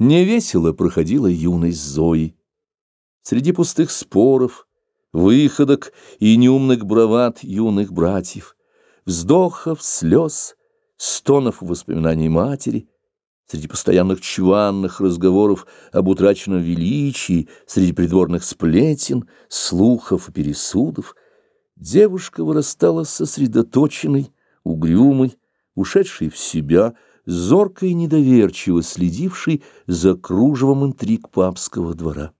Невесело проходила юность Зои. Среди пустых споров, выходок и неумных бравад юных братьев, вздохов, слез, стонов воспоминаний матери, среди постоянных чванных разговоров об утраченном величии, среди придворных сплетен, слухов и пересудов, девушка вырастала сосредоточенной, угрюмой, ушедшей в себя, зорко и недоверчиво следивший за кружевом интриг папского двора.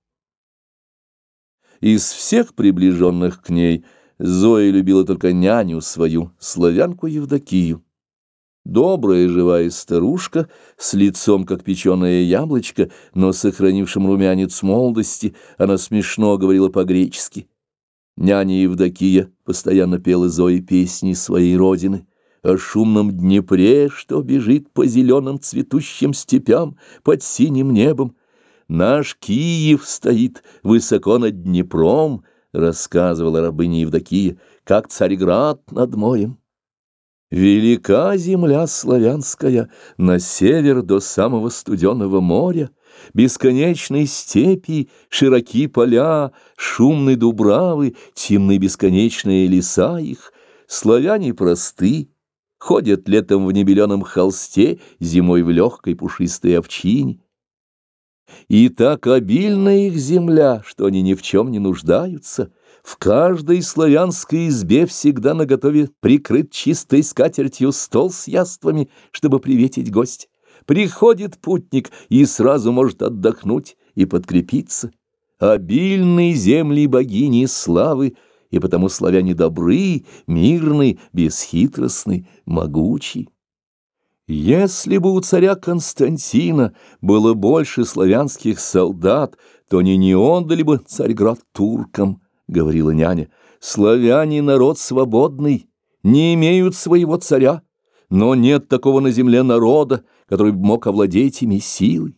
Из всех приближенных к ней Зоя любила только няню свою, славянку Евдокию. Добрая живая старушка, с лицом, как печеное яблочко, но сохранившим румянец молодости, она смешно говорила по-гречески. Няня Евдокия постоянно пела Зои песни своей родины о шумном Днепре, что бежит по зеленым цветущим степям под синим небом. Наш Киев стоит высоко над Днепром, рассказывала рабыня Евдокия, как Царьград над морем. Велика земля славянская, на север до самого студенного моря, бесконечной степи, широки поля, шумные дубравы, темны бесконечные леса их, славяне просты, ходят летом в небеленом холсте, зимой в легкой пушистой овчине. И так обильна их земля, что они ни в чем не нуждаются. В каждой славянской избе всегда наготове прикрыт чистой скатертью стол с яствами, чтобы приветить гость. Приходит путник и сразу может отдохнуть и подкрепиться. Обильные земли богини славы — и потому славяне добры, мирны, бесхитростны, могучи. Если бы у царя Константина было больше славянских солдат, то они не отдали бы Царьград туркам, — говорила няня. Славяне — народ свободный, не имеют своего царя, но нет такого на земле народа, который мог овладеть ими силой.